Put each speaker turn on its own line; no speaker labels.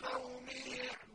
لقوم يعلمون